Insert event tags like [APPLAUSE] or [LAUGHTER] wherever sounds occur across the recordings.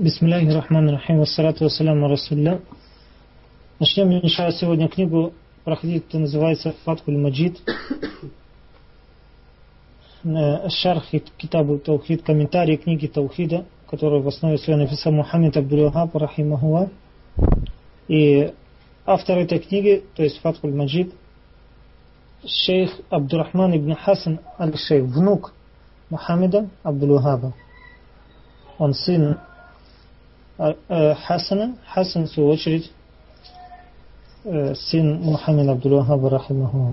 Бисмилляхи рахман рахим, вассалату вассаляму расулля. Начнем, иншалла, сегодня книгу проходить, это называется Фатхуль Маджид. Э, шарх Китабу Таухид, комментарии книги Таухида, который в основе своей написал Мухаммед Абдулюхаб, рахимахуа. И автор этой книги, то есть Фатхуль Маджид, шейх Абдурахман ибн Хасан аль-Шейх, внук Мухаммеда Абдулюхаба. Он сын а, э, Хасана, Хасан, в свою очередь, э, сын Мухаммеда Абдуллахаба Рахимаху.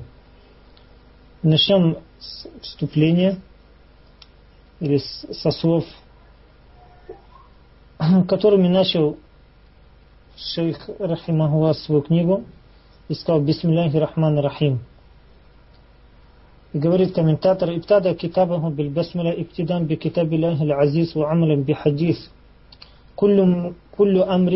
Начнем с вступления или со слов, [COUGHS] которыми начал шейх Рахимахуа свою книгу и сказал Бисмилляхи Рахман Рахим. И говорит комментатор, «Ибтада китабаху биль басмиля иктидан би китабилляхи аль-азиз ва амалан би хадис». كل كل أمر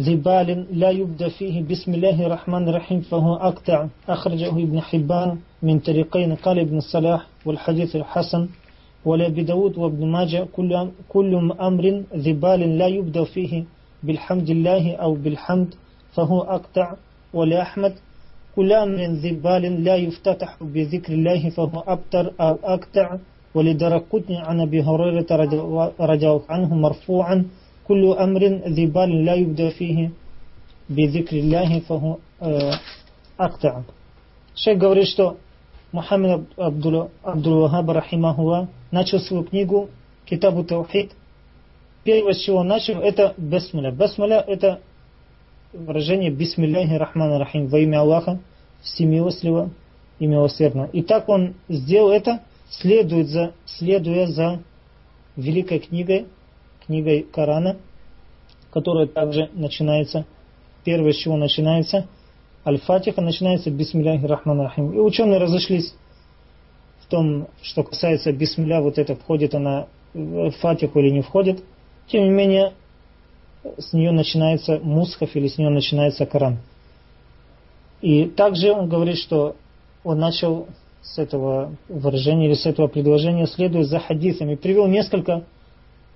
ذي بال لا يبدأ فيه. بسم الله الرحمن الرحيم. فهو أقطع. أخرجه ابن حبان من طريقين. قال ابن الصلاح والحديث الحسن ولا بداود وابن ماجه. كل كل أمر ذي بال لا يبدأ فيه. بالحمد الله أو بالحمد. فهو أقطع. ولا أحمد. كل أمر ذي بال لا يفتتح بذكر الله. فهو أبتر أو أقطع. ولدرقتني عن أبي هريرة رضي الله عنه مرفوعا كل أمر ذي بال لا يبدأ فيه بذكر الله فهو أقطع Шейх говорит, что Мухаммед Абдул-Вахаб, рахимахуа, начал свою книгу Китабу Таухид. Первое, с чего он начал, это Басмаля. Басмаля – это выражение Бисмилляхи Рахмана Рахим, во имя Аллаха, всемилостливого и милосердного. И так он сделал это – следует за, следуя за великой книгой, книгой Корана, которая также начинается, первое, с чего начинается, Аль-Фатиха начинается Бисмилляхи Рахман Рахим. И ученые разошлись в том, что касается Бисмилля, вот это входит она в Фатиху или не входит. Тем не менее, с нее начинается Мусхав или с нее начинается Коран. И также он говорит, что он начал с этого выражения или с этого предложения следует за хадисами. Привел несколько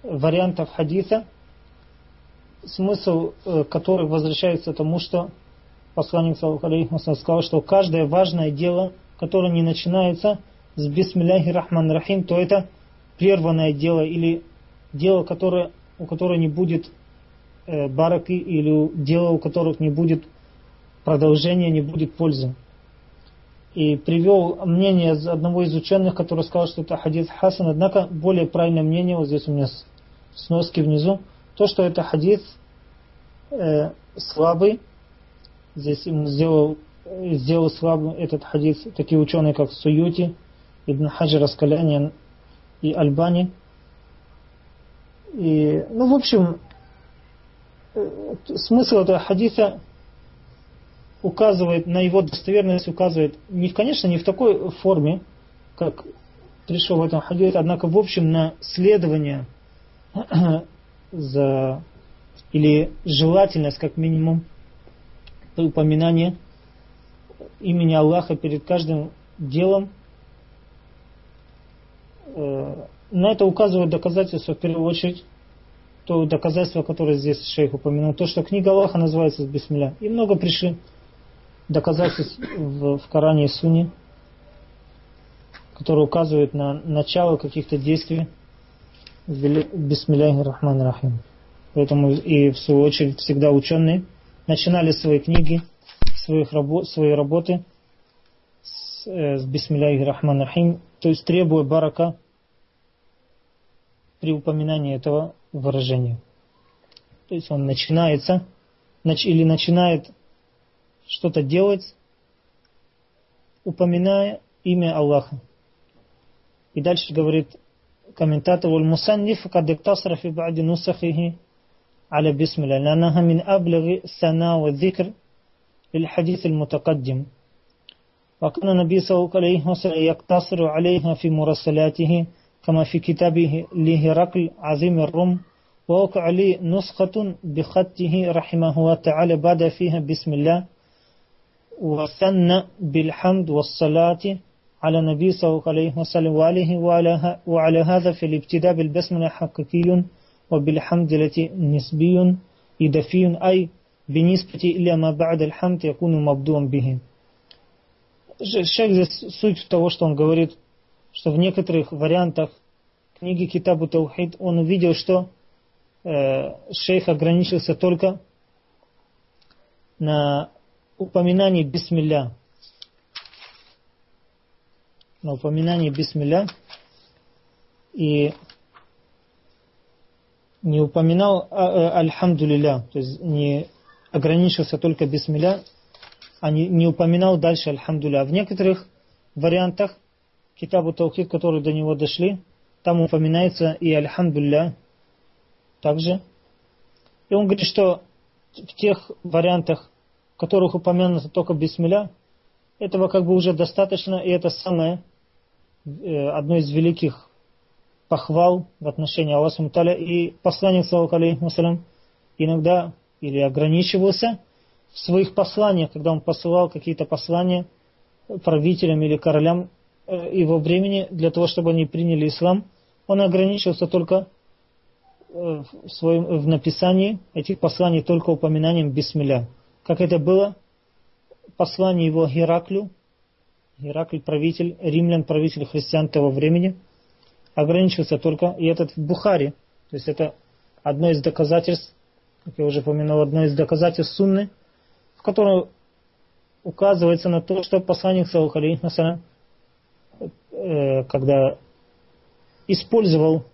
вариантов хадиса, смысл э, которых возвращается тому, что посланник сказал, что каждое важное дело, которое не начинается с бисмилляхи рахман рахим, то это прерванное дело или дело, которое, у которого не будет э, бараки или дело, у которых не будет продолжения, не будет пользы и привел мнение одного из ученых, который сказал, что это хадис хасан, однако более правильное мнение, вот здесь у меня сноски внизу, то, что это хадис э, слабый, здесь сделал, сделал слабым этот хадис такие ученые, как Суюти, Ибн Хаджар Аскаляни и Альбани. И, ну, в общем, э, смысл этого хадиса указывает на его достоверность, указывает, не, конечно, не в такой форме, как пришел в этом хадисе, однако в общем на следование за или желательность, как минимум, упоминания имени Аллаха перед каждым делом. Э, на это указывают доказательства в первую очередь то доказательство, которое здесь шейх упомянул, то, что книга Аллаха называется Бисмилля. И много пришли доказательств в, Коране и Суне, которые указывают на начало каких-то действий Бисмилляхи Рахман Рахим. Поэтому и в свою очередь всегда ученые начинали свои книги, своих работ, свои работы с, э, с Бисмилляхи Рахман Рахим, то есть требуя барака при упоминании этого выражения. То есть он начинается, нач, или начинает что-то делать, упоминая имя Аллаха. И дальше говорит комментатор والمصنف قد اقتصر في بعض نسخه على بسم الله لأنها من أبلغ الثناء والذكر للحديث المتقدم وكان النبي صلى الله عليه وسلم يقتصر عليها في مرسلاته كما في كتابه لهرقل عظيم الروم ووقع لي نسخة بخطه رحمه الله تعالى بعد فيها بسم الله وثنى بالحمد والصلاة على النبي صلى الله عليه وسلم وعليه وعلى هذا في الابتداء بالبسملة حقيقي وبالحمد نسبي إضافي أي بالنسبة إلى ما بعد الحمد يكون مبدوءا به Шейх здесь суть того, что он говорит, что в некоторых вариантах книги Китабу Таухид он увидел, что э, шейх ограничился только на упоминании бисмилля. На упоминании бисмилля. И не упоминал а, альхамдулилля, то есть не ограничился только бисмилля, а не, не упоминал дальше альхамдулилля. В некоторых вариантах Китабу Таухид, которые до него дошли, там упоминается и альхамдулилля также. И он говорит, что в тех вариантах, которых упомянуто только бисмилля, этого как бы уже достаточно, и это самое, э, одно из великих похвал в отношении Аллаха Муталя. И посланник, саллаху иногда или ограничивался в своих посланиях, когда он посылал какие-то послания правителям или королям э, его времени, для того, чтобы они приняли ислам, он ограничивался только э, в, своем, в написании этих посланий только упоминанием бисмилля. Как это было? Послание его Гераклю, Геракль правитель, римлян, правитель христиан того времени, ограничивался только, и этот в Бухаре, то есть это одно из доказательств, как я уже упомянул, одно из доказательств сунны, в котором указывается на то, что посланник Саухали, э, когда использовал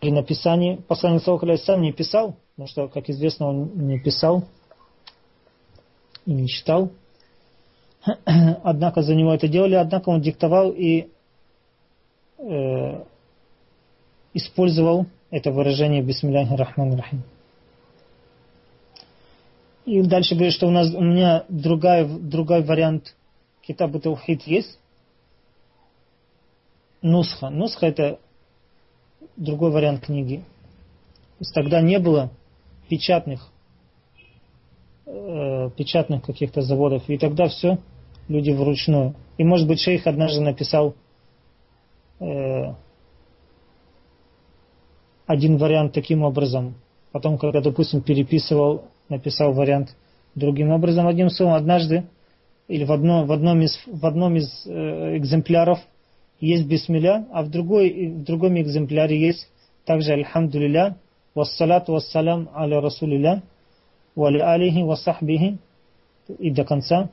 при написании, посланник Саухали сам не писал, потому что, как известно, он не писал и не читал, [CLEARS THROAT] однако за него это делали, однако он диктовал и э, использовал это выражение Бисмилляхи Рахман Рахим. И дальше говорит, что у нас у меня другая, другой вариант Китабу Таухид есть. Нусха. Нусха это другой вариант книги. То есть тогда не было печатных э, печатных каких-то заводов. И тогда все люди вручную. И может быть шейх однажды написал э, один вариант таким образом. Потом, когда, допустим, переписывал написал вариант другим образом. Одним словом, однажды или в, одно, в одном из, в одном из э, экземпляров есть бисмилля, а в, другой, в другом экземпляре есть также альхамдулилля, вассалату вассалям аля расулилля, вали алихи вассахбихи и до конца.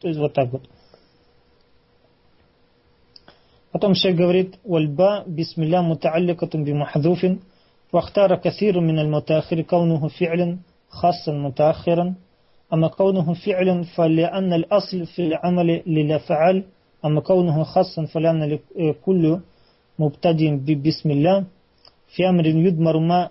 То есть вот так вот. Потом шейх говорит, вальба бисмилля мутаалликатун бимахдуфин, واختار كثير من المتاخر كونه فعلا خاصا متاخرا أما كونه فعلا فلأن الأصل في العمل للفعل أما كونه خاصا فلأن كل مبتدئ ببسم الله في أمر يدمر ما آه،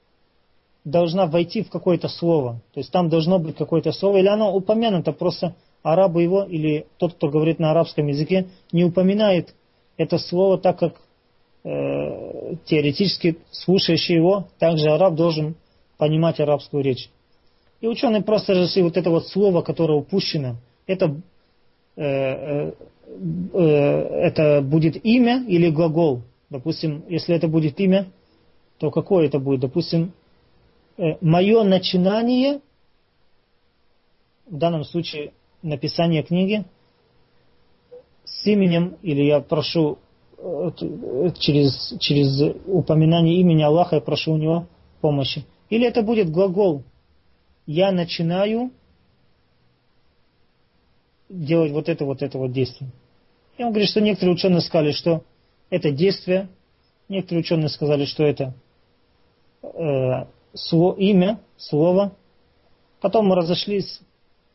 должна войти в какое-то слово. То есть там должно быть какое-то слово, или оно упомянуто, просто арабы его, или тот, кто говорит на арабском языке, не упоминает это слово так, как э, теоретически слушающий его, также араб должен понимать арабскую речь. И ученые просто решили вот это вот слово, которое упущено, это, э, э, э, это будет имя или глагол. Допустим, если это будет имя, то какое это будет? Допустим, э, мое начинание, в данном случае написание книги, с именем, или я прошу через, через упоминание имени Аллаха я прошу у него помощи. Или это будет глагол «я начинаю делать вот это, вот это вот действие». И он говорит, что некоторые ученые сказали, что это действие, некоторые ученые сказали, что это э, имя, слово. Потом мы разошлись,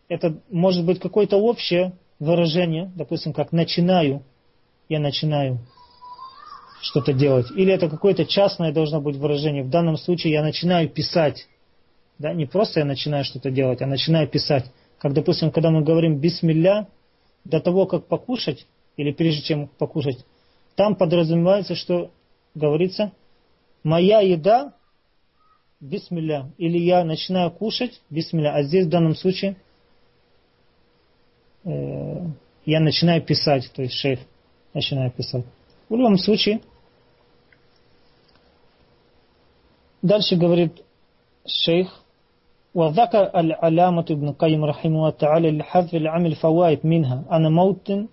это может быть какое-то общее выражение, допустим, как «начинаю», «я начинаю», что-то делать. Или это какое-то частное должно быть выражение. В данном случае я начинаю писать. Да, не просто я начинаю что-то делать, а начинаю писать. Как, допустим, когда мы говорим «бисмилля», до того, как покушать, или прежде чем покушать, там подразумевается, что говорится «моя еда бисмилля», или я начинаю кушать бисмилля, а здесь в данном случае э, я начинаю писать, то есть шейх начинает писать. В любом случае, дальше говорит шейх, وذكر العلامة ابن القيم رحمه الله تعالى لحذف العمل فوائد منها أن موطن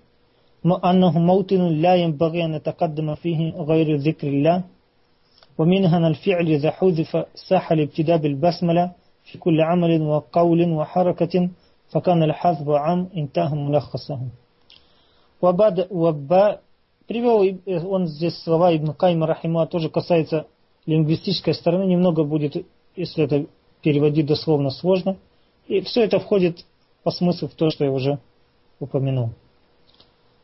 أنه موطن لا ينبغي أن يتقدم فيه غير ذكر الله ومنها أن الفعل إذا حذف ساح الابتداء بالبسملة في كل عمل وقول وحركة فكان الحذف عام انتهى ملخصه وبعد وبا Привел он здесь слова Ибн Кайма Рахима, тоже касается лингвистической стороны, немного будет, если это переводить дословно, сложно. И все это входит по смыслу в то, что я уже упомянул.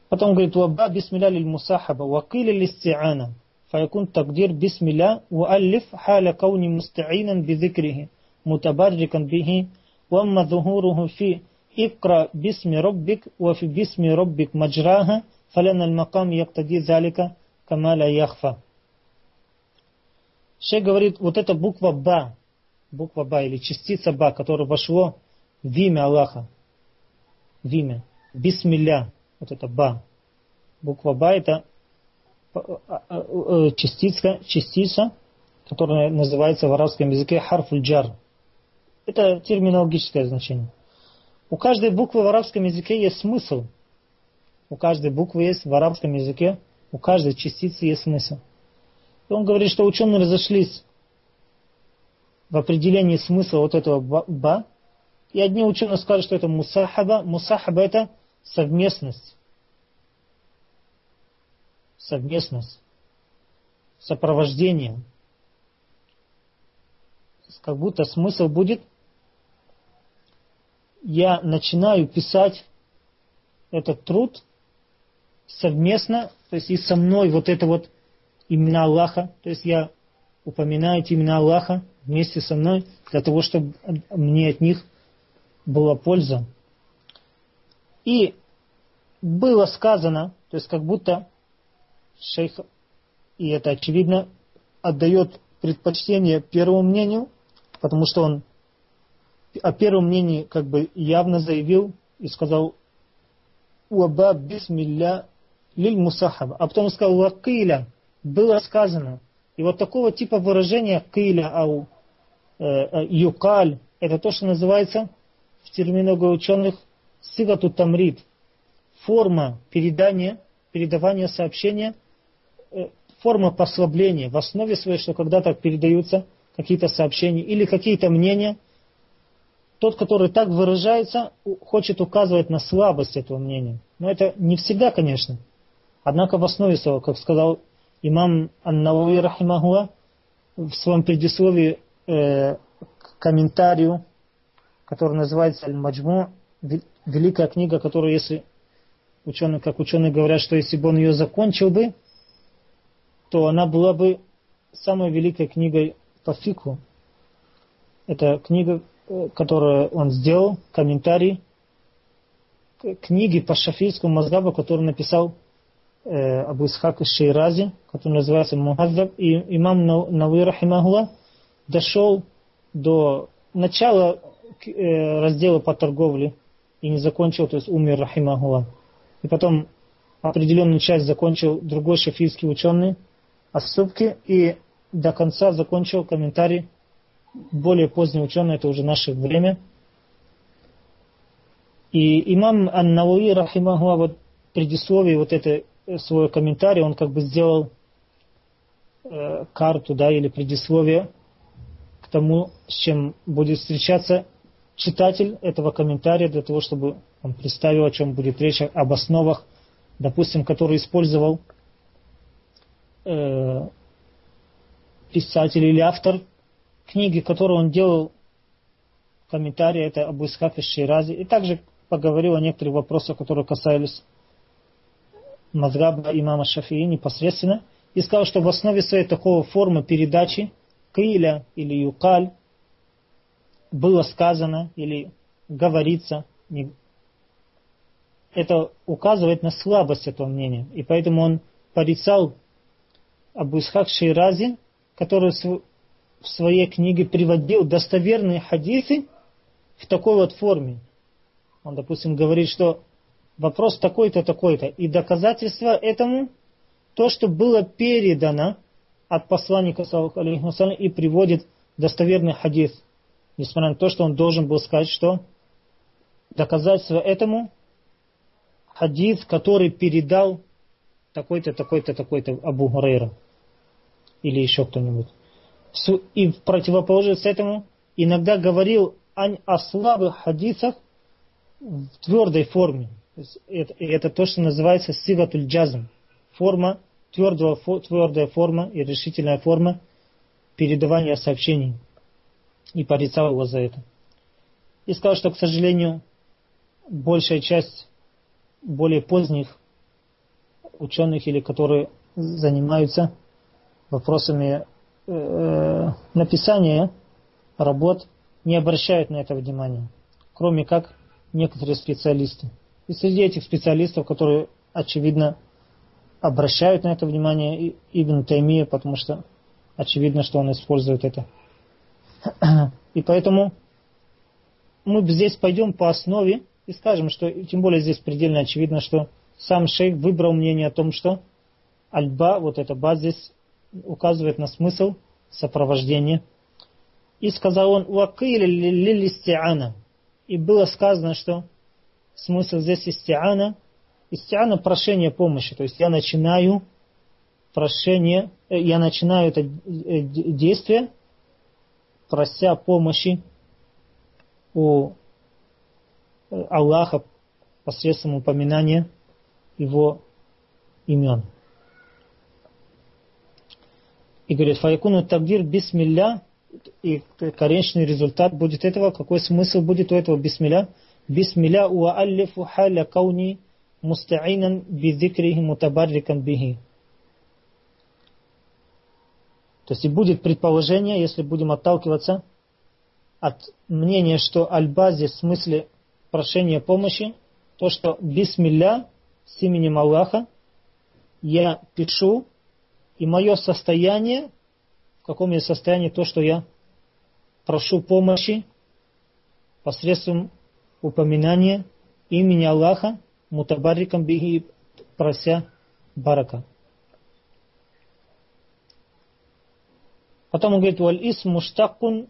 Потом говорит, «Ваба бисмилля лиль мусахаба, вакиля листи'ана, фаякун тагдир бисмилля, вааллиф халя кауни муста'инан бизикрихи, мутабаррикан бихи, вамма зухуруху фи икра бисми роббик, вафи бисми роббик маджраха, فلأن المقام يقتدي ذلك كما لا يخفى. Шейх говорит, вот эта буква Ба, буква Ба или частица Ба, которая вошло в имя Аллаха, в имя, Бисмилля, вот это Ба. Буква Ба это э, э, э, частица, частица, которая называется в арабском языке харфульджар. Это терминологическое значение. У каждой буквы в арабском языке есть смысл – у каждой буквы есть в арабском языке, у каждой частицы есть смысл. И он говорит, что ученые разошлись в определении смысла вот этого ба. И одни ученые скажут, что это мусахаба. Мусахаба это совместность. Совместность. Сопровождение. Как будто смысл будет, я начинаю писать этот труд совместно, то есть и со мной вот это вот имена Аллаха, то есть я упоминаю эти имена Аллаха вместе со мной, для того, чтобы мне от них была польза. И было сказано, то есть как будто шейх, и это очевидно, отдает предпочтение первому мнению, потому что он о первом мнении как бы явно заявил и сказал «Уаба бисмилля лиль мусахаба. А потом сказал вакиля, было сказано. И вот такого типа выражения киля ау э, э, юкаль, это то, что называется в терминологии ученых сигату тамрид. Форма передания, передавания сообщения, форма послабления. В основе своей, что когда так передаются какие-то сообщения или какие-то мнения, тот, который так выражается, хочет указывать на слабость этого мнения. Но это не всегда, конечно. Однако в основе своего, как сказал имам Ан-Навави Рахимахуа, в своем предисловии э, к комментарию, который называется Аль-Маджму, великая книга, которую, если ученые, как ученые говорят, что если бы он ее закончил бы, то она была бы самой великой книгой по фику. Это книга, э, которую он сделал, комментарий книги по шафийскому мазгабу, который написал Э, Абу Исхак Шейрази, который называется Мухаззаб, и имам Навы Рахимахула дошел до начала э, раздела по торговле и не закончил, то есть умер Рахимахула. И потом определенную часть закончил другой шафийский ученый Ассубки и до конца закончил комментарий более поздний ученый, это уже наше время. И имам Ан-Науи, рахимахуа, вот предисловие вот этой свой комментарий, он как бы сделал э, карту, да, или предисловие к тому, с чем будет встречаться читатель этого комментария, для того, чтобы он представил, о чем будет речь, об основах, допустим, который использовал э, писатель или автор книги, которую он делал комментарий, это Исхак из Шейрази, и также поговорил о некоторых вопросах, которые касались мазгаба имама Шафии непосредственно. и сказал, что в основе своей такого формы передачи киля или юкаль было сказано или говорится, это указывает на слабость этого мнения. И поэтому он порицал Абу Исхак Шейрази, который в своей книге приводил достоверные хадисы в такой вот форме. Он, допустим, говорит, что вопрос такой-то, такой-то. И доказательство этому то, что было передано от посланника и приводит достоверный хадис. Несмотря на то, что он должен был сказать, что доказательство этому хадис, который передал такой-то, такой-то, такой-то Абу Хурейра. Или еще кто-нибудь. И в противоположность этому иногда говорил о слабых хадисах в твердой форме. Это, это то, что называется сигатуль джазм. Форма, твердого, твердая форма и решительная форма передавания сообщений. И порицал его за это. И сказал, что, к сожалению, большая часть более поздних ученых или которые занимаются вопросами э, написания работ, не обращают на это внимания, кроме как некоторые специалисты. И среди этих специалистов, которые, очевидно, обращают на это внимание, Ибн Таймия, потому что очевидно, что он использует это. [CLEARS THROAT] И поэтому мы здесь пойдем по основе и скажем, что, тем более здесь предельно очевидно, что сам шейх выбрал мнение о том, что альба, вот эта ба здесь указывает на смысл сопровождения. И сказал он, «Вакиля лилистиана». И было сказано, что смысл здесь истиана. Истиана – прошение помощи. То есть я начинаю прошение, э, я начинаю это э, действие, прося помощи у э, Аллаха посредством упоминания его имен. И говорит, фаякуну табдир бисмилля, и конечный результат будет этого, какой смысл будет у этого бисмилля? Бисмилля уааллифу халя кауни мустаинан бидикрихи мутабаррикан бихи. То есть и будет предположение, если будем отталкиваться от мнения, что альба здесь в смысле прошения помощи, то, что бисмилля с именем Аллаха я пишу, и мое состояние, в каком я состоянии, то, что я прошу помощи посредством упоминания имени Аллаха, мутабарикам биги, прося барака. Потом он говорит, валь ис муштакун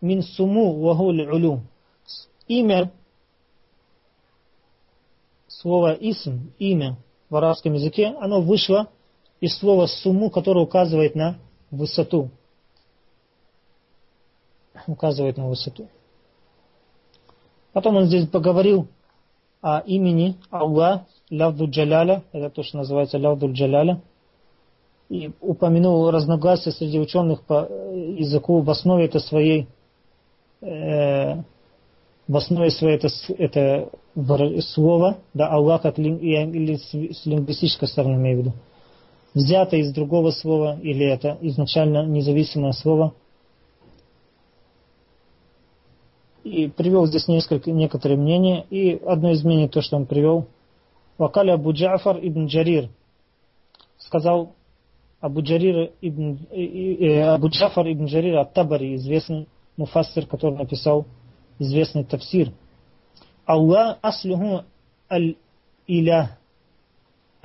мин суму вагуль. Имя, слово исм, имя в арабском языке, оно вышло из слова суму, которое указывает на высоту. Указывает на высоту. Потом он здесь поговорил о имени Аллах, Лявду Джаляля, это то, что называется Лявду Джаляля, и упомянул разногласия среди ученых по языку в основе это своей э, в основе своей это, это слово, да, Аллах как лин, или с лингвистической стороны имею в виду, взято из другого слова, или это изначально независимое слово – И привел здесь несколько, некоторые мнения. И одно из мнений, то, что он привел. Вакали Абу Джафар ибн Джарир. Сказал Абу, Джарир ибн, Абу Джафар ибн Джарир Ат-Табари, известный муфассир, который написал известный тафсир. Аллах аслюху аль-илях.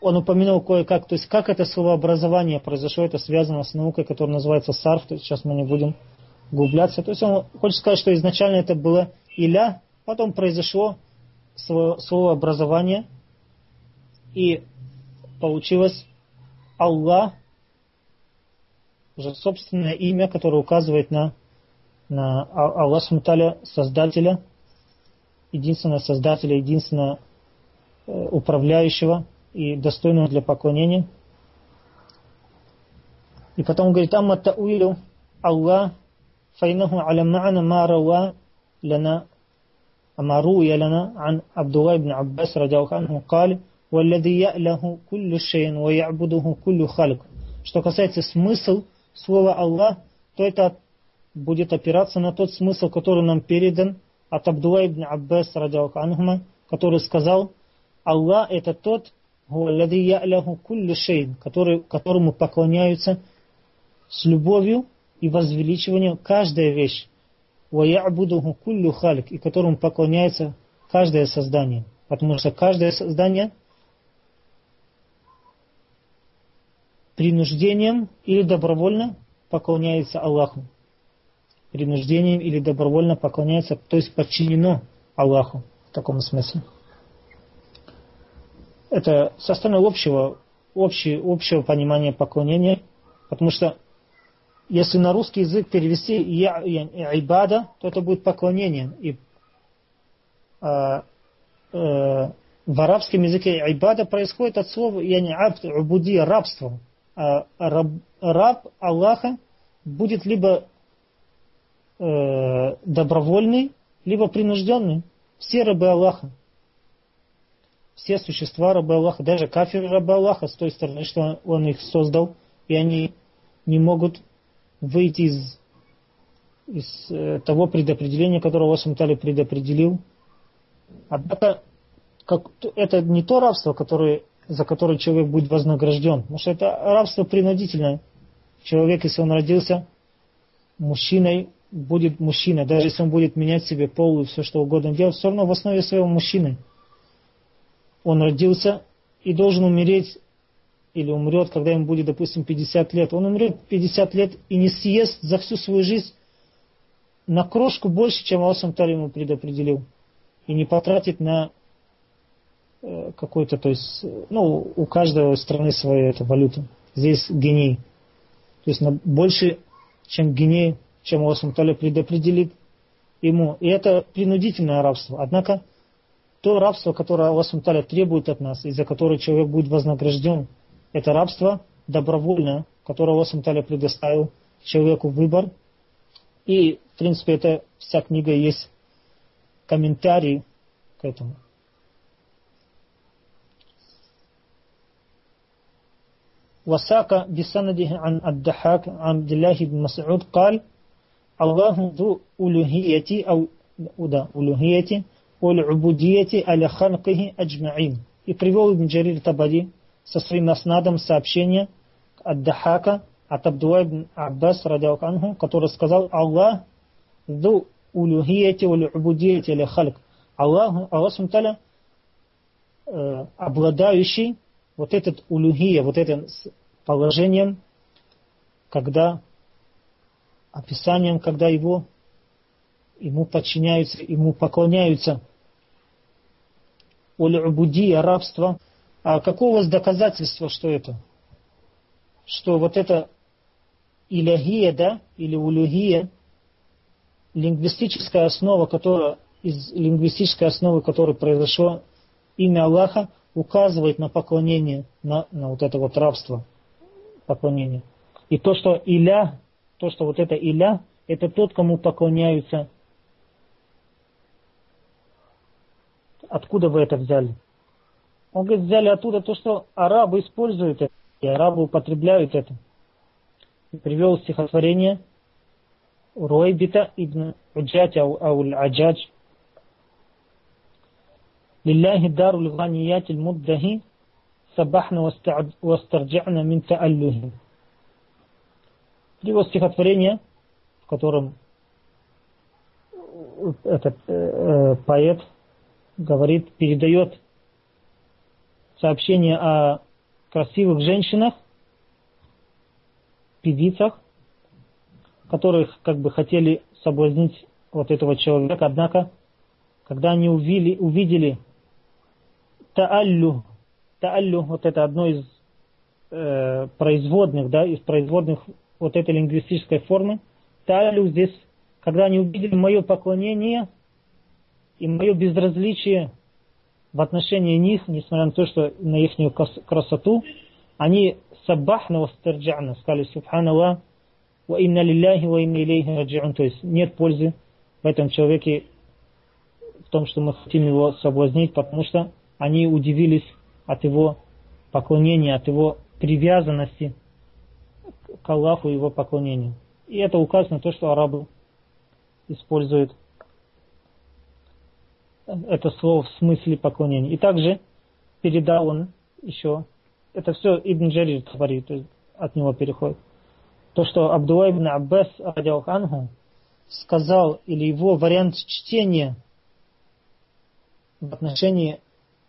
он упомянул кое-как, то есть как это словообразование произошло, это связано с наукой, которая называется сарф, то есть сейчас мы не будем углубляться. То есть он хочет сказать, что изначально это было иля, потом произошло слово образование, и получилось Аллах уже собственное имя, которое указывает на, на а-, Аллах Сумталя, Создателя, единственного Создателя, единственного э, управляющего и достойного для поклонения. И потом говорит, «Амма та'уилу Аллах файнаху аля ма'ана ма рауа лана أما روي لنا عن عبد الله بن عباس رضي الله عنه قال والذي يأله كل شيء ويعبده كل خلق что касается смысл слова Аллах, то это будет опираться на тот смысл, который нам передан от Абдулла ибн Аббас, анхума, который сказал, Аллах это тот, который, которому поклоняются с любовью и возвеличиванием каждая вещь. куллю халик, и которому поклоняется каждое создание. Потому что каждое создание принуждением или добровольно поклоняется Аллаху. Принуждением или добровольно поклоняется, то есть подчинено Аллаху в таком смысле. Это со стороны общего, общего, общего понимания поклонения, потому что если на русский язык перевести я, я, ибада, то это будет поклонение. И а, а, в арабском языке ибада происходит от слова я не абд, убуди, рабство. А, раб, раб Аллаха будет либо э, добровольный, либо принужденный. Все рабы Аллаха. Все существа рабы Аллаха, даже кафиры рабы Аллаха с той стороны, что Он их создал, и они не могут выйти из, из э, того предопределения, которое Аллах Сумтали предопределил. Однако как, это не то рабство, которое, за которое человек будет вознагражден. Потому что это рабство принудительное. Человек, если он родился мужчиной, будет мужчина. Даже если он будет менять себе пол и все что угодно делать, все равно в основе своего мужчины. Он родился и должен умереть или умрет, когда ему будет, допустим, 50 лет, он умрет 50 лет и не съест за всю свою жизнь на крошку больше, чем Аллах Самтар ему предопределил. И не потратит на э, какой-то, то есть, ну, у каждой страны своя эта валюта. Здесь геней. То есть на больше, чем геней, чем Аллах Самтар предопределит ему. И это принудительное рабство. Однако, то рабство, которое Аллах Самтар требует от нас, из-за которого человек будет вознагражден, это рабство добровольное, которое Аллах Таля предоставил человеку выбор. И, в принципе, это вся книга есть комментарий к этому. وساق بسنده عن الضحاك عن عبد الله بن مسعود قال الله ذو ألوهية أو ألوهية уль-убудиете аля ханкихи аджмаин. И привел Ибн Джарир Табари со своим наснадом сообщение от Дахака, от Абдуа ибн Аббас, радиалк анху, который сказал, Аллах ду улюхиети уль-убудиете аля хальк. Аллах, Аллах Сумталя, э, обладающий вот этот улюхия, вот этим положением, когда описанием, когда его ему подчиняются, ему поклоняются. Улюбудия, рабство, а какое у вас доказательство, что это? Что вот это иляхия, да, или улюхия, лингвистическая основа, которая, из лингвистической основы, которой произошло имя Аллаха, указывает на поклонение, на, на вот это вот рабство, поклонение. И то, что иля, то, что вот это иля, это тот, кому поклоняются. Откуда вы это взяли? Он говорит, взяли оттуда то, что арабы используют это, и арабы употребляют это. И привел стихотворение Руайбита ибн Уджать ауль Аджадж. لله دار الغنيات المده سبحنا واسترجعنا من تأله. Привел стихотворение, в котором этот э, поэт говорит, передает сообщение о красивых женщинах, певицах, которых как бы хотели соблазнить вот этого человека, однако, когда они увидели, увидели тааллю, тааллю, вот это одно из э, производных, да, из производных вот этой лингвистической формы. Талю здесь, когда они увидели мое поклонение и мое безразличие в отношении них, несмотря на то, что на их красоту, они саббахна вастерджана, сказали Субханаллах, ва инна лилляхи ва инна илейхи раджиун. То есть нет пользы в этом человеке в том, что мы хотим его соблазнить, потому что они удивились от его поклонения, от его привязанности к Аллаху и его поклонению. И это указано на то, что арабы используют это слово в смысле поклонения. И также передал он еще, это все Ибн Джарир говорит, от него переходит. То, что Абдулла ибн Аббас, Анху, сказал, или его вариант чтения в отношении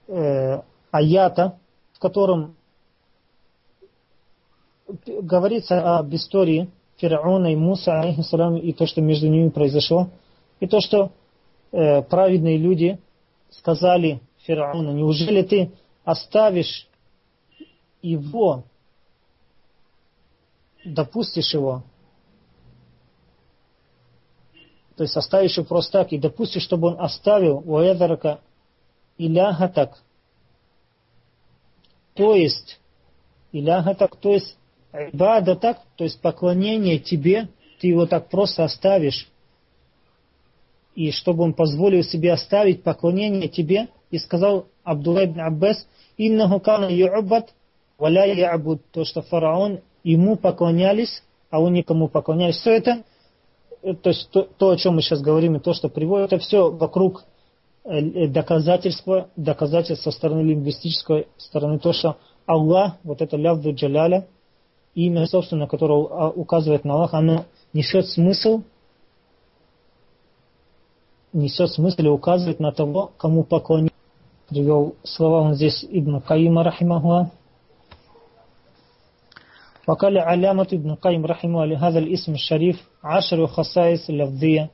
э, аята, в котором говорится об истории Фараона и Муса, алейхиссалам, и то, что между ними произошло, и то, что э, праведные люди сказали Фараону, неужели ты оставишь его, допустишь его, то есть оставишь его просто так, и допустишь, чтобы он оставил уэдарака иляха так, то есть иляха так, то есть Ибада так, то есть поклонение тебе, ты его так просто оставишь. И чтобы он позволил себе оставить поклонение тебе, и сказал Абдулла ибн Аббас, «Иннаху кана ю'абад, валя я'абуд». То, что фараон, ему поклонялись, а он никому поклонялись. Все это, э, то есть то, то, о чем мы сейчас говорим, и то, что приводит, это все вокруг э, доказательства, доказательства со стороны лингвистической стороны, то, что Аллах, вот это лявду джаляля, имя, собственно, которое а, указывает на Аллах, оно несет смысл, несет смысл и указывает на того, кому поклониться. Привел слова он здесь Ибн Каима, рахимахуа. وقال علامة ابن قيم رحمه لهذا الاسم الشريف عشر خصائص لفظية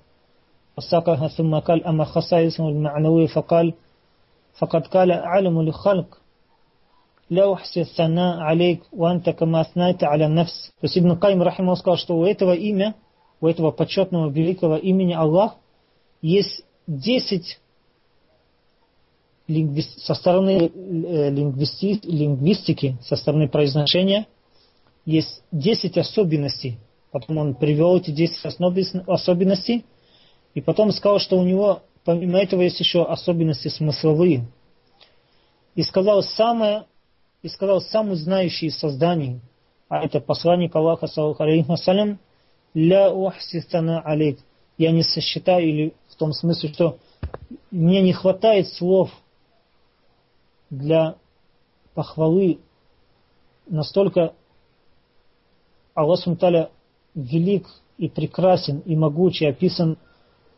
وساقها ثم قال أما خصائصه المعنوية فقال فقد قال أعلم لخلق ля ухси сана алейк ванта камаснайта аля нафс. То есть Ибн Кайм Рахимов сказал, что у этого имя, у этого почетного великого имени Аллах есть 10 со стороны э, лингвисти, лингвистики, со стороны произношения, есть 10 особенностей. Потом он привел эти 10 особенностей, и потом сказал, что у него помимо этого есть еще особенности смысловые. И сказал, самое и сказал, самый знающий из созданий, а это посланник Аллаха, салям, ля ухсистана алейк. Я не сосчитаю, или в том смысле, что мне не хватает слов для похвалы настолько Аллах Сумталя велик и прекрасен и могучий, описан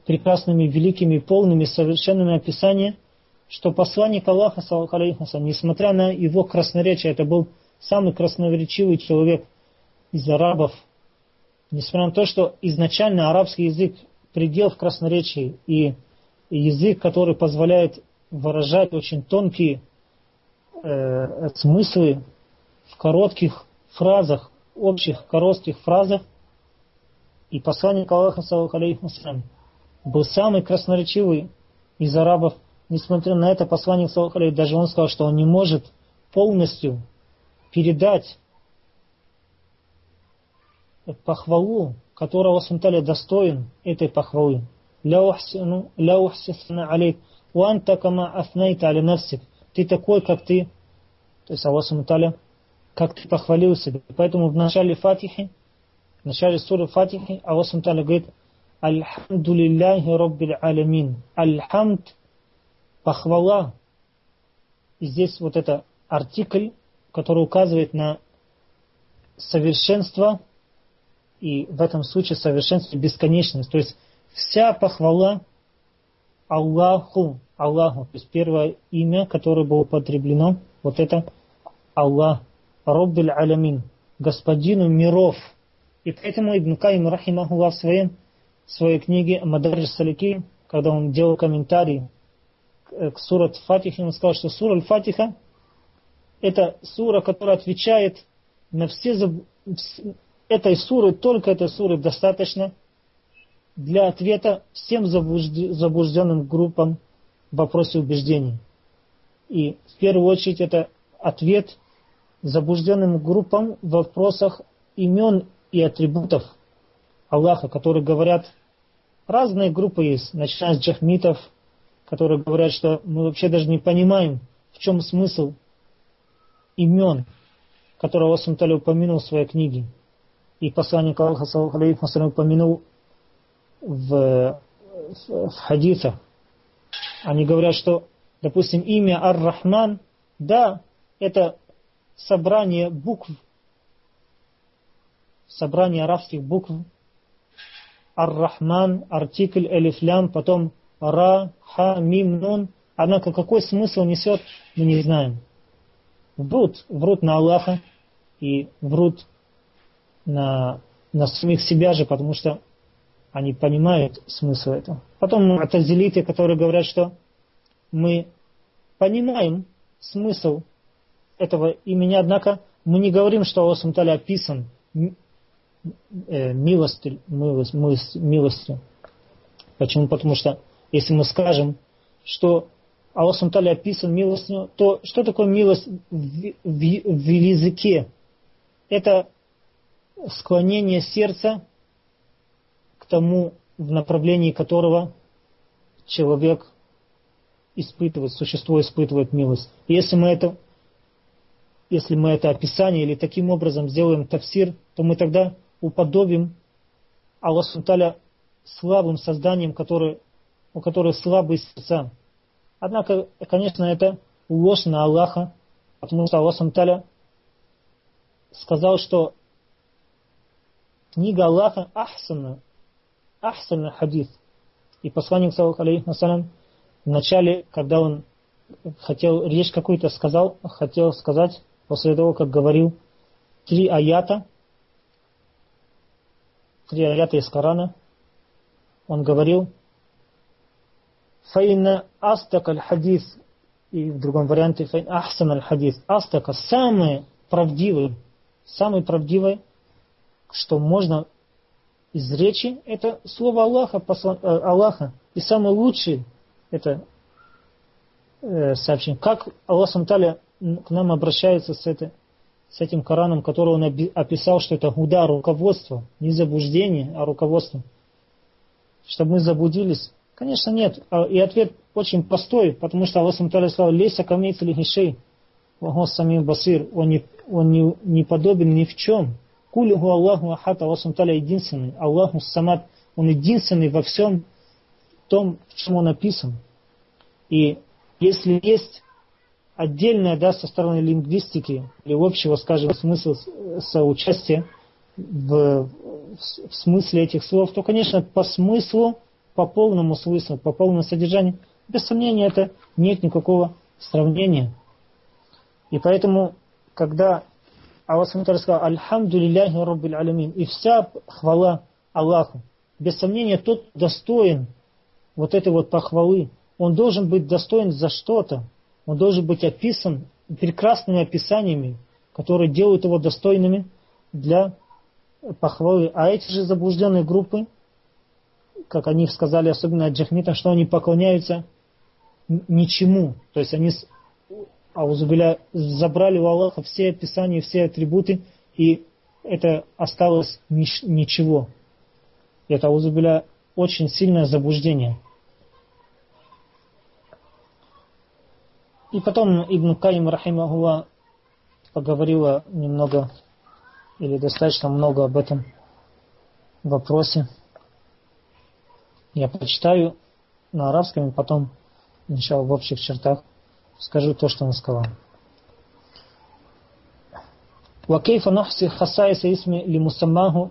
прекрасными, великими, полными, совершенными описаниями, что посланник Аллаха, несмотря на его красноречие, это был самый красноречивый человек из арабов, несмотря на то, что изначально арабский язык предел в красноречии и язык, который позволяет выражать очень тонкие э, смыслы в коротких фразах, общих коротких фразах, и посланник Аллаха, был самый красноречивый из арабов, несмотря на это, посланник Салхалей, даже он сказал, что он не может полностью передать похвалу, которого Аллах достоин этой похвалы. Ля ухсисна алейк, уанта кама афнайта аля навсик. Ты такой, как ты, то есть Аллах Сумталя, как ты похвалил себя. Поэтому в начале Фатихи, в начале суры Фатихи, Аллах Сумталя говорит, Альхамду лилляхи Раббил Алямин. Альхамд похвала, и здесь вот это артикль, который указывает на совершенство, и в этом случае совершенство бесконечность. То есть вся похвала Аллаху, Аллаху, то есть первое имя, которое было употреблено, вот это Аллах, Роббиль Алямин, Господину миров. И поэтому Ибн Каим Рахимахулlah в, своем, в своей книге Мадариш Салики, когда он делал комментарий Э, к сурат Фатихе, он сказал, что сура Фатиха это сура, которая отвечает на все, этой суры, только этой суры достаточно для ответа всем заблужденным группам в вопросе убеждений. И в первую очередь это ответ заблужденным группам в вопросах имен и атрибутов Аллаха, которые говорят, разные группы есть, начиная с джахмитов, которые говорят, что мы вообще даже не понимаем, в чем смысл имен, которые Аллах упомянул в своей книге. И посланник Аллаха упомянул в, в, в хадисах. Они говорят, что, допустим, имя Ар-Рахман, да, это собрание букв, собрание арабских букв, Ар-Рахман, артикль, элифлям, потом Ра, Ха, Мим, Нун. Однако какой смысл несет, мы не знаем. Врут, врут на Аллаха и врут на, на самих себя же, потому что они понимают смысл этого. Потом атазилиты, которые говорят, что мы понимаем смысл этого имени, однако мы не говорим, что Аллах Сумтали описан э, милостью, милость, милость, милостью. Почему? Потому что если мы скажем, что Аллах Сумтали описан милостью, то что такое милость в, в, в языке? Это склонение сердца к тому, в направлении которого человек испытывает, существо испытывает милость. если мы это, если мы это описание или таким образом сделаем тафсир, то мы тогда уподобим Аллах Сунталя слабым созданием, которые, у которых слабые сердца. Однако, конечно, это ложь на Аллаха, потому что Аллах Сунталя сказал, что книга Аллаха Ахсана, Ахсана хадис. И посланник, саллаху в начале, когда он хотел речь какую-то сказал, хотел сказать, после того, как говорил три аята, три аята из Корана, он говорил, фаина астак аль хадис, и в другом варианте фаин ахсан аль хадис, астака, самый правдивый, самый правдивый что можно из речи, это слово Аллаха, послан, э, Аллаха. И самый лучший это э, сообщение. Как Аллах Санталя к нам обращается с, это, с этим Кораном, который он описал, что это гуда, руководство, не заблуждение, а руководство. Чтобы мы заблудились? Конечно, нет. А, и ответ очень простой, потому что Аллах Санталя сказал, лейса камейт лихишей, вагос самим басир, он не, он не, не подобен ни в чем. Кулюху Аллаху Ахат, Аллах Сумталя единственный. Аллаху Самад, Он единственный во всем том, в чем Он написан. И если есть отдельное, да, со стороны лингвистики или общего, скажем, смысла соучастия в, в смысле этих слов, то, конечно, по смыслу, по полному смыслу, по полному содержанию, без сомнения, это нет никакого сравнения. И поэтому, когда Аллах Субтитры сказал «Альхамду лилляхи раббил алямин» и вся хвала Аллаху. Без сомнения, тот достоин вот этой вот похвалы. Он должен быть достоин за что-то. Он должен быть описан прекрасными описаниями, которые делают его достойными для похвалы. А эти же заблужденные группы, как они сказали, особенно джахмитам, что они поклоняются ничему. То есть они аузубиля, забрали у Аллаха все описания, все атрибуты, и это осталось ничего. Это аузубиля очень сильное заблуждение. И потом Ибн Каим Рахимахула поговорила немного или достаточно много об этом вопросе. Я прочитаю на арабском и потом, иншалла, в общих чертах скажу то, что он сказал. وكيف نحصي خصائص اسم لمسماه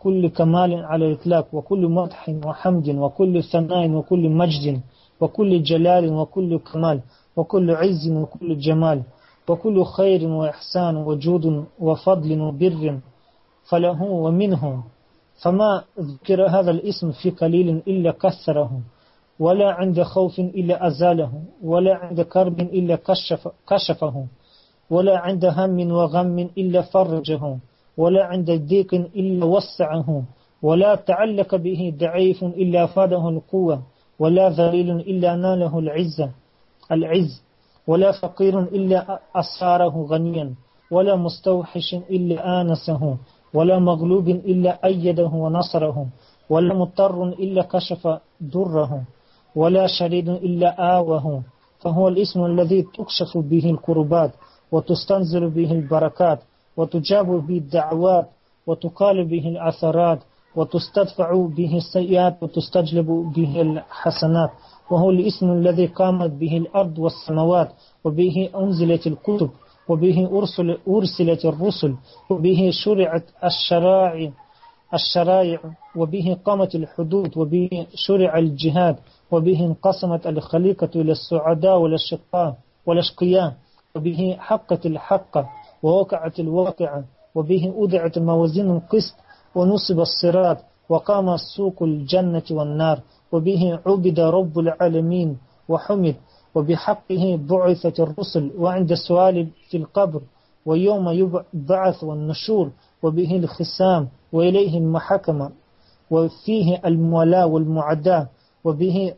كل كمال على الإطلاق وكل مدح وحمد وكل ثناء وكل مجد وكل جلال وكل كمال وكل عز وكل جمال وكل خير وإحسان وجود وفضل وبر فله ومنه فما ذكر هذا الاسم في قليل إلا كثره ولا عند خوف إلا أزاله ولا عند كرب إلا كشف كشفه ولا عند هم وغم إلا فرجه ولا عند ضيق إلا وسعه ولا تعلق به ضعيف إلا فاده القوة ولا ذليل إلا ناله العزة العز ولا فقير إلا أصاره غنيا ولا مستوحش إلا آنسه ولا مغلوب إلا أيده ونصره ولا مضطر إلا كشف دره ولا شريد إلا آوه فهو الاسم الذي تكشف به الكربات وتستنزل به البركات وتجاب به الدعوات وتقال به الأثرات وتستدفع به السيئات وتستجلب به الحسنات. وهو الاسم الذي قامت به الأرض والسماوات وبه أنزلت الكتب وبه أرسل أرسلت الرسل وبه شرعت الشرائع الشرائع وبه قامت الحدود وبه شرع الجهاد. وبه انقسمت الخليقة إلى السعداء والأشقاء والأشقياء وبه حقت الحق ووقعت الواقعة وبه أدعت موازين القسط ونصب الصراط وقام سوق الجنة والنار وبه عبد رب العالمين وحمد وبحقه بعثت الرسل وعند السؤال في القبر ويوم يبعث والنشور وبه الخسام وإليه المحكمة وفيه المولاة والمعداة وبه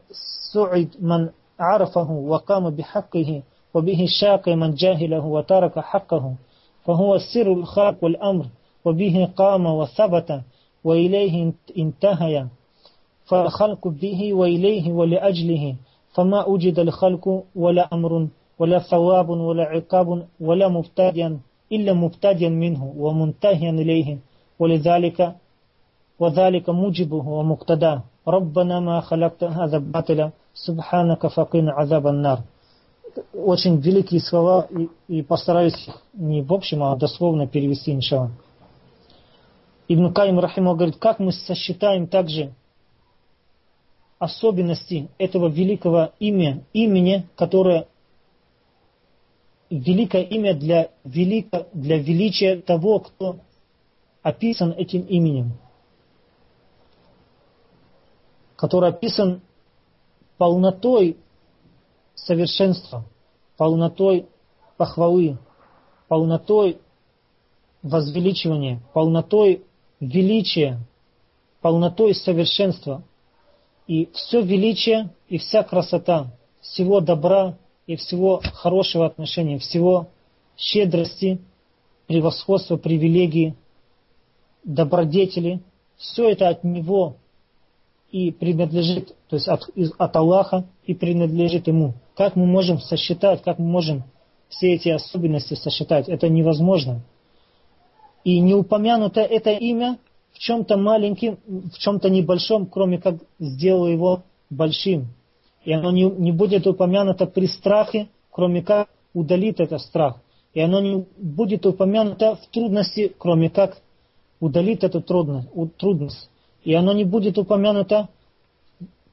سعد من عرفه وقام بحقه وبه شاق من جاهله وترك حقه. فهو سر الخلق والأمر وبه قام وثبت وإليه انتهى فالخلق به وإليه ولأجله فما أوجد الخلق ولا أمر ولا ثواب ولا عقاب ولا مبتديا إلا مبتديا منه ومنتهيا إليه. ولذلك وذلك موجبه ومقتداه. Раббана ма халякта хаза батиля, субханака факина азабан нар. Очень великие слова, и, и постараюсь не в общем, а дословно перевести, иншалла. Ибн Каим Рахима говорит, как мы сосчитаем также особенности этого великого имя, имени, которое великое имя для, велика, для величия того, кто описан этим именем который описан полнотой совершенства, полнотой похвалы, полнотой возвеличивания, полнотой величия, полнотой совершенства. И все величие и вся красота всего добра и всего хорошего отношения, всего щедрости, превосходства, привилегии, добродетели, все это от Него и принадлежит, то есть от, от Аллаха и принадлежит Ему. Как мы можем сосчитать, как мы можем все эти особенности сосчитать? Это невозможно. И не упомянуто это имя в чем-то маленьким, в чем-то небольшом, кроме как сделал его большим. И оно не, не будет упомянуто при страхе, кроме как удалит этот страх. И оно не будет упомянуто в трудности, кроме как удалит эту трудность. И оно не будет упомянуто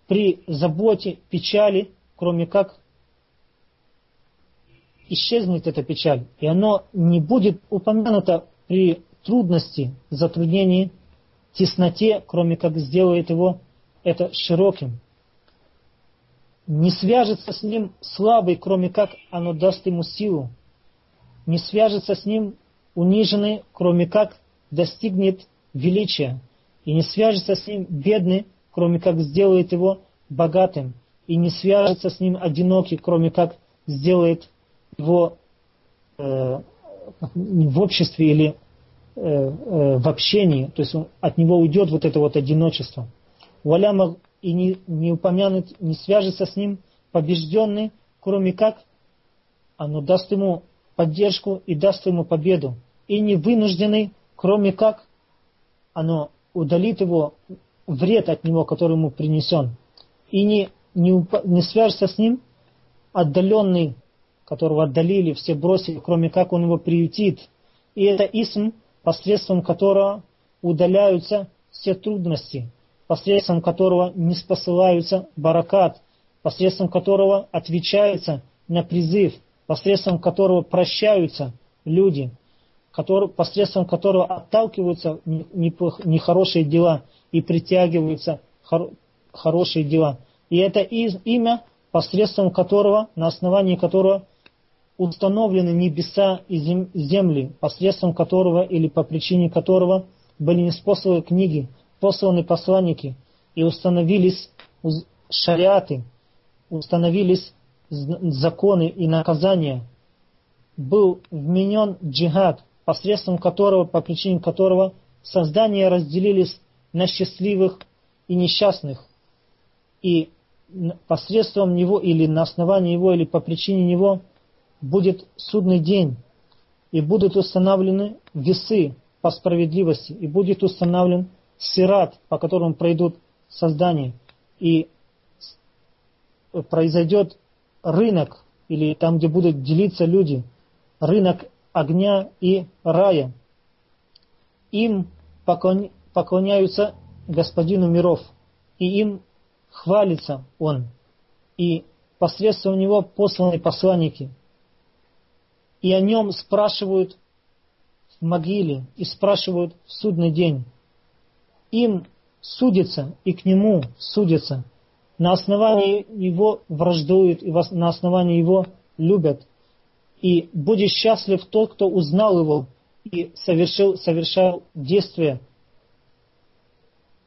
при заботе, печали, кроме как исчезнет эта печаль. И оно не будет упомянуто при трудности, затруднении, тесноте, кроме как сделает его это широким. Не свяжется с ним слабый, кроме как оно даст ему силу. Не свяжется с ним униженный, кроме как достигнет величия. И не свяжется с ним бедный, кроме как сделает его богатым. И не свяжется с ним одинокий, кроме как сделает его э, в обществе или э, э, в общении, то есть он, от него уйдет вот это вот одиночество. Валяма и не, не упомянут, не свяжется с ним побежденный, кроме как оно даст ему поддержку и даст ему победу. И не вынужденный, кроме как оно удалит его вред от него, который ему принесен. И не, не, не свяжется с ним отдаленный которого отдалили, все бросили, кроме как он его приютит. И это исм, посредством которого удаляются все трудности, посредством которого не спосылаются баракат, посредством которого отвечается на призыв, посредством которого прощаются люди, который, посредством которого отталкиваются нехорошие дела и притягиваются хор, хорошие дела. И это имя, посредством которого, на основании которого установлены небеса и земли, посредством которого или по причине которого были неспосланы книги, посланы посланники и установились шариаты, установились законы и наказания, был вменен джихад, посредством которого, по причине которого создания разделились на счастливых и несчастных, и посредством него или на основании его или по причине него будет судный день, и будут установлены весы по справедливости, и будет установлен сират, по которому пройдут создания, и произойдет рынок, или там, где будут делиться люди, рынок огня и рая. Им поклоняются Господину миров, и им хвалится Он, и посредством Него посланы посланники. И о Нем спрашивают в могиле, и спрашивают в судный день. Им судится, и к Нему судится. На основании Его враждуют, и на основании Его любят. И будет счастлив тот, кто узнал Его и совершил, совершал действия,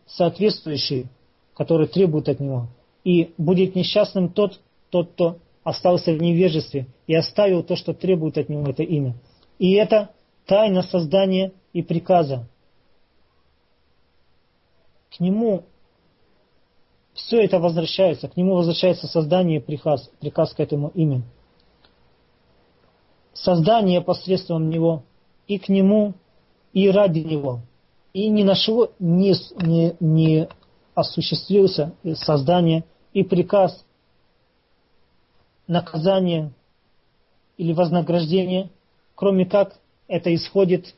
соответствующие который требует от него. И будет несчастным тот, тот, кто остался в невежестве и оставил то, что требует от него это имя. И это тайна создания и приказа. К нему все это возвращается, к нему возвращается создание и приказ, приказ к этому имени. Создание посредством него и к нему, и ради него. И не нашло, не, не, не осуществился создание и приказ, наказание или вознаграждение, кроме как это исходит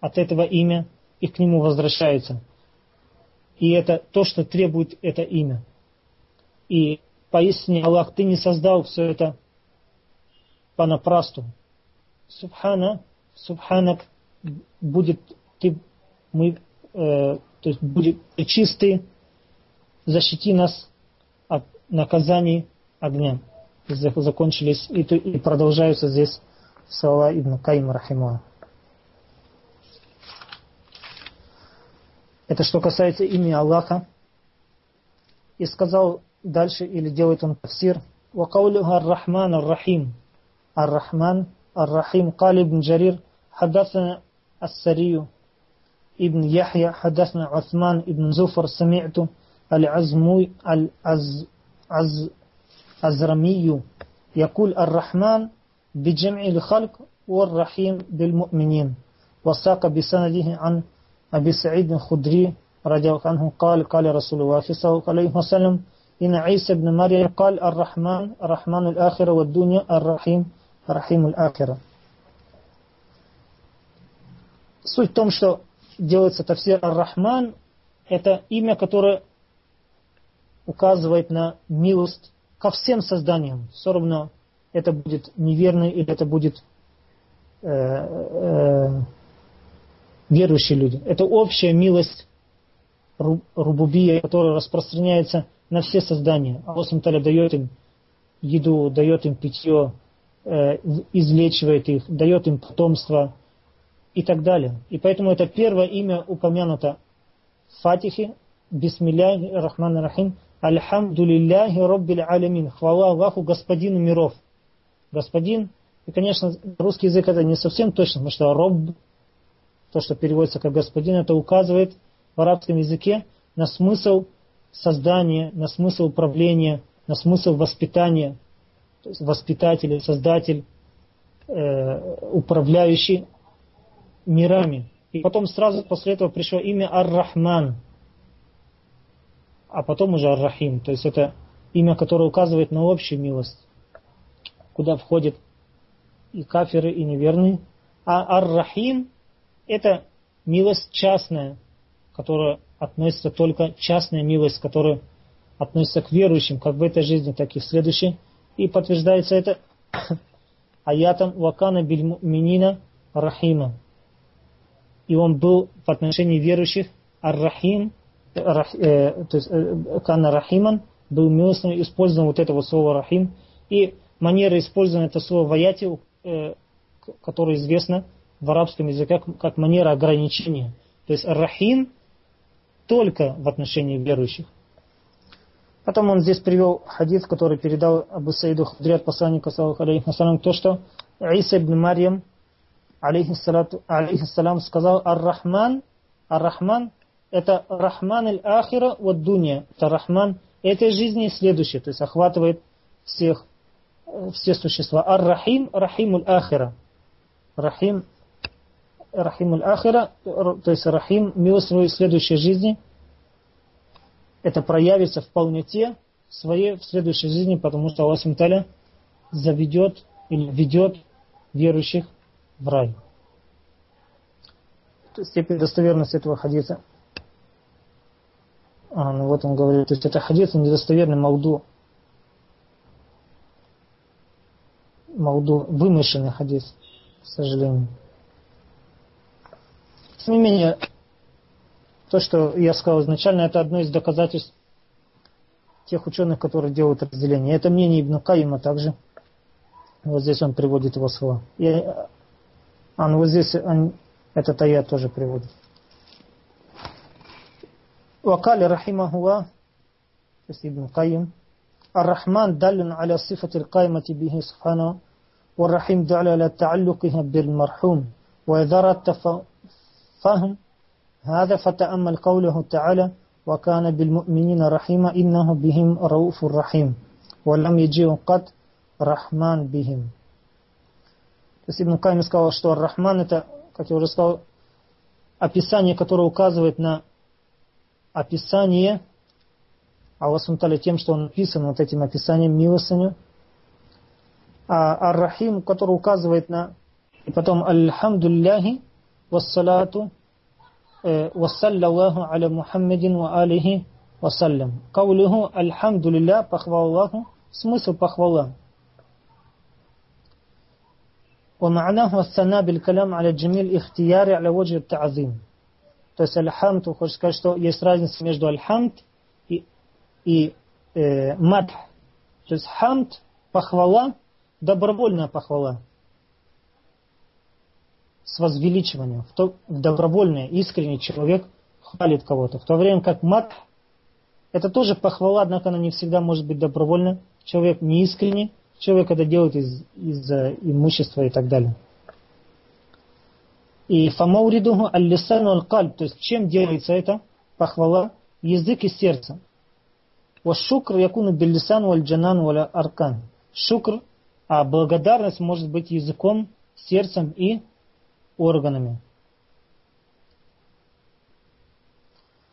от этого имя и к нему возвращается. И это то, что требует это имя. И поистине Аллах, ты не создал все это понапрасту Субхана, субханак будет, ты, мы, э, то есть будет чистый, защити нас от наказаний огня. Закончились и, и продолжаются здесь слова Ибн Каим Рахима. Это что касается имени Аллаха. И сказал дальше, или делает он тафсир, وقوله الرحمن الرحيم الرحمن الرحيم قال ابن جرير حدثنا السري ابن يحيى حدثنا عثمان ابن زفر سمعت العزمي العز عز عزرمي يقول الرحمن بجمع الخلق والرحيم بالمؤمنين وساق بسنده عن أبي سعيد الخدري رضي الله عنه قال قال رسول الله صلى الله عليه وسلم إن عيسى بن مريم قال الرحمن الرحمن الآخرة والدنيا الرحيم. Рахимуль Ахира. Суть в том, что делается тафсир Ар-Рахман, это имя, которое указывает на милость ко всем созданиям. Все равно это будет неверный или это будет э, э, верующие люди. Это общая милость рубубия, которая распространяется на все создания. Аллах дает им еду, дает им питье, излечивает их, дает им потомство и так далее. И поэтому это первое имя упомянуто в Фатихе, Бисмилляхи Рахман Рахим, Альхамдулилляхи Роббиль Алямин. Хвала Аллаху, господину миров. Господин, и, конечно, русский язык это не совсем точно, потому что Роб, то, что переводится как господин, это указывает в арабском языке на смысл создания, на смысл управления, на смысл воспитания, воспитатель, создатель, э, управляющий мирами. И потом сразу после этого пришло имя Ар-Рахман, а потом уже Ар-Рахим. То есть это имя, которое указывает на общую милость, куда входят и кафиры, и неверные. А Ар-Рахим это милость частная, которая относится только частная милость, которая относится к верующим, как в этой жизни, так и в следующей. И подтверждается это [COUGHS] аятом Вакана Бильминина Рахима. И он был в отношении верующих Ар-Рахим, Э, то есть э, Кана Рахиман был милостным, использован вот это вот слово Рахим. И манера использования этого слова в аяте, э, которое известно в арабском языке как, как манера ограничения. То есть рахим только в отношении верующих. Потом он здесь привел хадис, который передал Абу Саиду Худри от посланника, салам, то, что Иса ибн Марьям, алейхиссалам, сказал Ар-Рахман, Ар-Рахман, это Рахман аль-Ахира вот Дуня, это Рахман этой жизни и следующей, то есть охватывает всех, все существа. Ар-Рахим, Рахим аль-Ахира. Рахим, Рахим аль-Ахира, то есть Рахим, милость своей следующей жизни – это проявится в полноте своей в следующей жизни, потому что Аллах Таля заведет или ведет верующих в рай. Степень достоверности этого хадиса. А, ну вот он говорит, то есть это хадис недостоверный Малду. Малду, вымышленный хадис, к сожалению. Тем не менее, то, что я сказал изначально, это одно из доказательств тех ученых, которые делают разделение. Это мнение Ибн Каима также. Вот здесь он приводит его слова. И, а, ну вот здесь он, этот аят тоже приводит. وقال رحمه الله ابن القيم الرحمن دل على صفة القائمة به سبحانه والرحيم دل على تعلقها بالمرحوم وإذا فهم هذا فتأمل قوله تعالى وكان بالمؤمنين رحيما إنه بهم رؤوف رحيم ولم يجيء قد رحمن بهم То есть Ибн Кайм сказал, что Рахман это, как я уже сказал, описание, которое указывает на описание Аллах Сунталя тем, что он написан вот этим описанием милостыню. А Ар-Рахим, который указывает на... И потом Альхамдулляхи вассалату وصلى الله على محمد وآله وسلم قوله الحمد لله похвал Аллаху смысл похвала ومعناه الثناء بالكلام على جميل اختياري على وجه التعظيم то есть альхамд, хочешь сказать, что есть разница между альхамд и, и э, мадх. То есть хамд, похвала, добровольная похвала С возвеличиванием. В, то, в добровольное, искренний человек хвалит кого-то. В то время как мат, это тоже похвала, однако она не всегда может быть добровольна. Человек не искренний, человек это делает из, из-за имущества и так далее. И фамауридуху аль-лисану аль-кальб, то есть чем делается это похвала? Язык и сердце. шукр якуну биллисану аль-джанан валя аркан. Шукр, а благодарность может быть языком, сердцем и органами.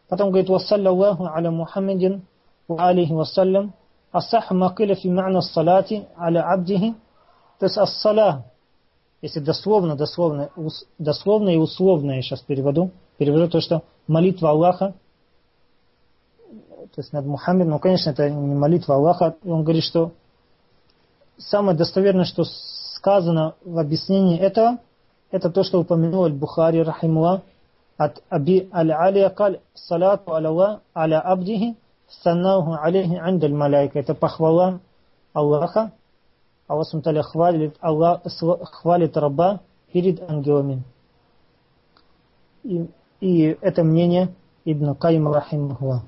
Потом говорит, вассаллаллаху аля Мухаммадин ва алихи вассалям, асах макиля фи ма'на салати аля абдихи, то есть ассаля, если дословно, дословно, дословно и условно я сейчас переведу, переведу то, что молитва Аллаха, то есть над Мухаммедом, ну, конечно, это не молитва Аллаха, он говорит, что самое достоверное, что сказано в объяснении этого, это то, что упомянул Аль-Бухари, рахимула, от Аби Аль-Алия каль салату аля аля абдихи саннаху алейхи андаль маляйка. Это похвала Аллаха. Аллах Сумталя хвалит, Аллах хвалит раба перед ангелами. И, и это мнение Ибн Кайм Рахимахуа.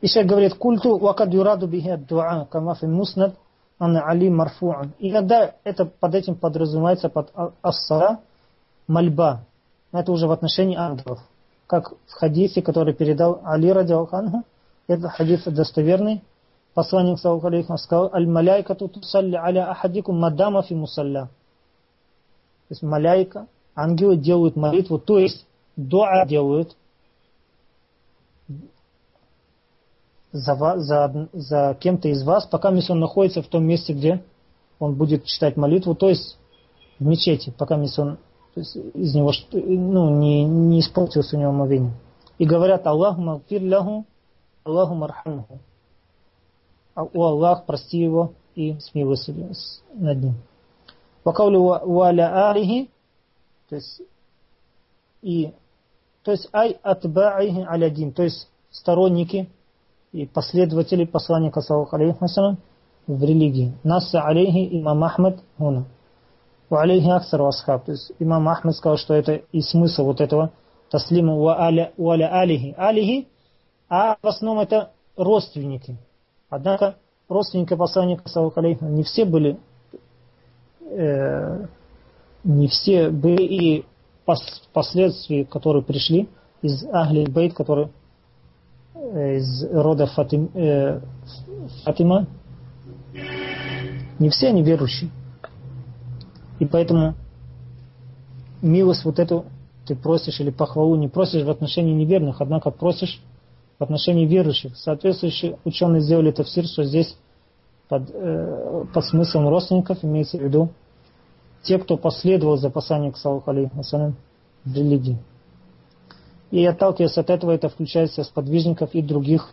Еще говорит, культу вакад юраду бихи дуа, кама фи муснад, Анна Али Марфуан. Иногда это под этим подразумевается под ассара мольба. Это уже в отношении ангелов. Как в хадисе, который передал Али Радиалханху, это хадис достоверный. Посланник Саллаху сказал, Аль-маляйка тусалли аля ахадикум мадама фи мусалля. То есть маляйка, ангелы делают молитву, то есть дуа делают за, за, за кем-то из вас, пока он находится в том месте, где он будет читать молитву, то есть в мечети, пока он из него ну, не, не испортился у него мовение. И говорят Аллаху магфир ляху, Аллаху мархамуху. А у Аллах прости его и смилуйся над ним. Вакаули валя алихи, то есть и то есть ай атбаихи алядин, то есть сторонники и последователей посланника саллаху в религии. Насса алейхи имам Ахмад хуна. У алейхи аксар асхаб. То есть имам Ахмад сказал, что это и смысл вот этого таслима у аля, у аля алихи. А в основном это родственники. Однако родственники посланника саллаху не все были э, не все были и последствия, которые пришли из Ахли Бейт, которые из рода Фатим, э, Фатима, не все они верующие. И поэтому милость вот эту ты просишь или похвалу не просишь в отношении неверных, однако просишь в отношении верующих. Соответствующие ученые сделали тавсир, что здесь под, э, под смыслом родственников имеется в виду те, кто последовал за посланием к Саллаху в религии. И отталкиваясь от этого, это включается сподвижников и других,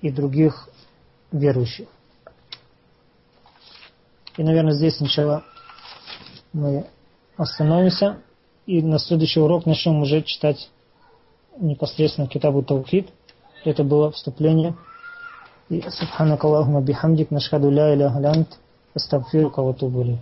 и других верующих. И, наверное, здесь сначала мы остановимся. И на следующий урок начнем уже читать непосредственно Китабу Таухид. Это было вступление. И Субханакаллахума бихамдик нашхаду ля иляха лянт астагфирука ва тубу